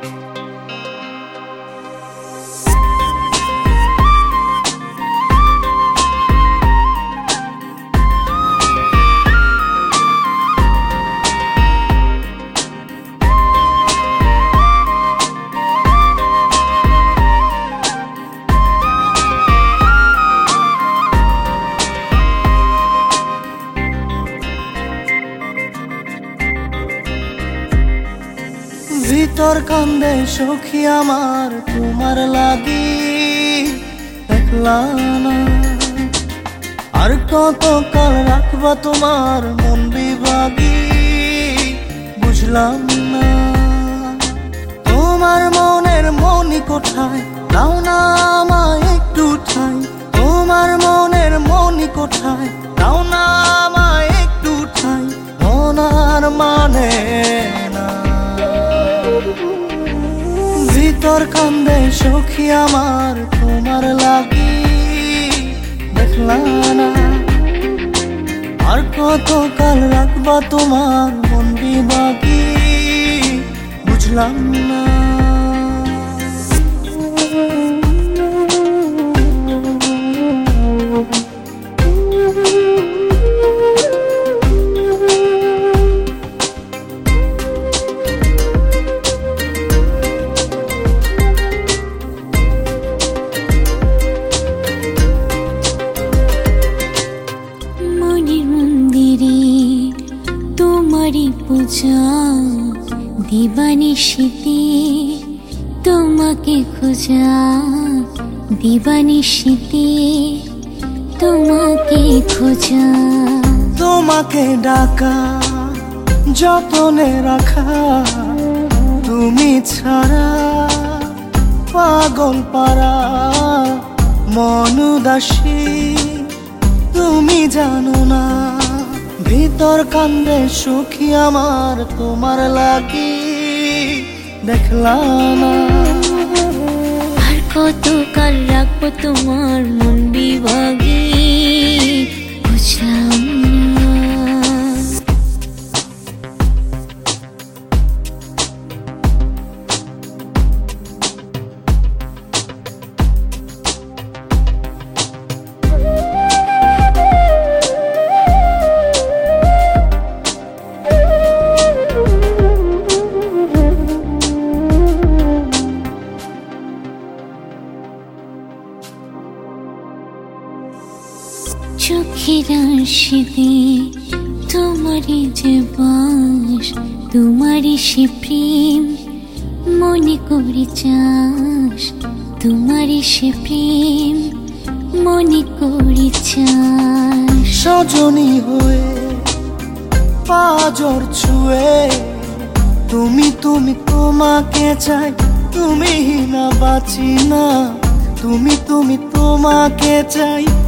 ہوں ہوں مندر باغی بجل تمار منی کو تمار من منی کو دکھیمار تمار لگی لکھل رکھبا تمار بندی باقی بجل دیو سما کچا دیوا سیتی تمجے ڈاک جتنے رکھا تمہیں چارا پاگل پارا من داس تمہیں جانا سخیمار تمار لگی دیکھ لا تو لگ تم بھی باغی چھ تمہاری بس تمہاری سی پر سجنی ہوئے چوئے تم تم تو چاہ تمچنا تم تم تو ما کے چاہ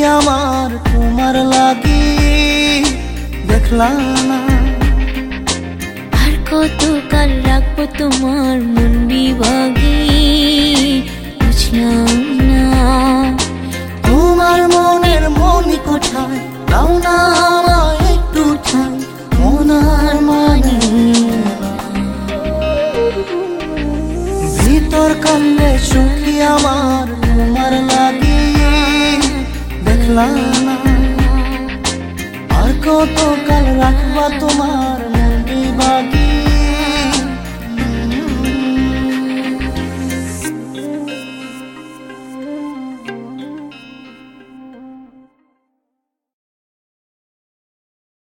ہمار کمر لگی دیکھ لو کر رقب تمار منڈی باغی نا رکھ ب تمہار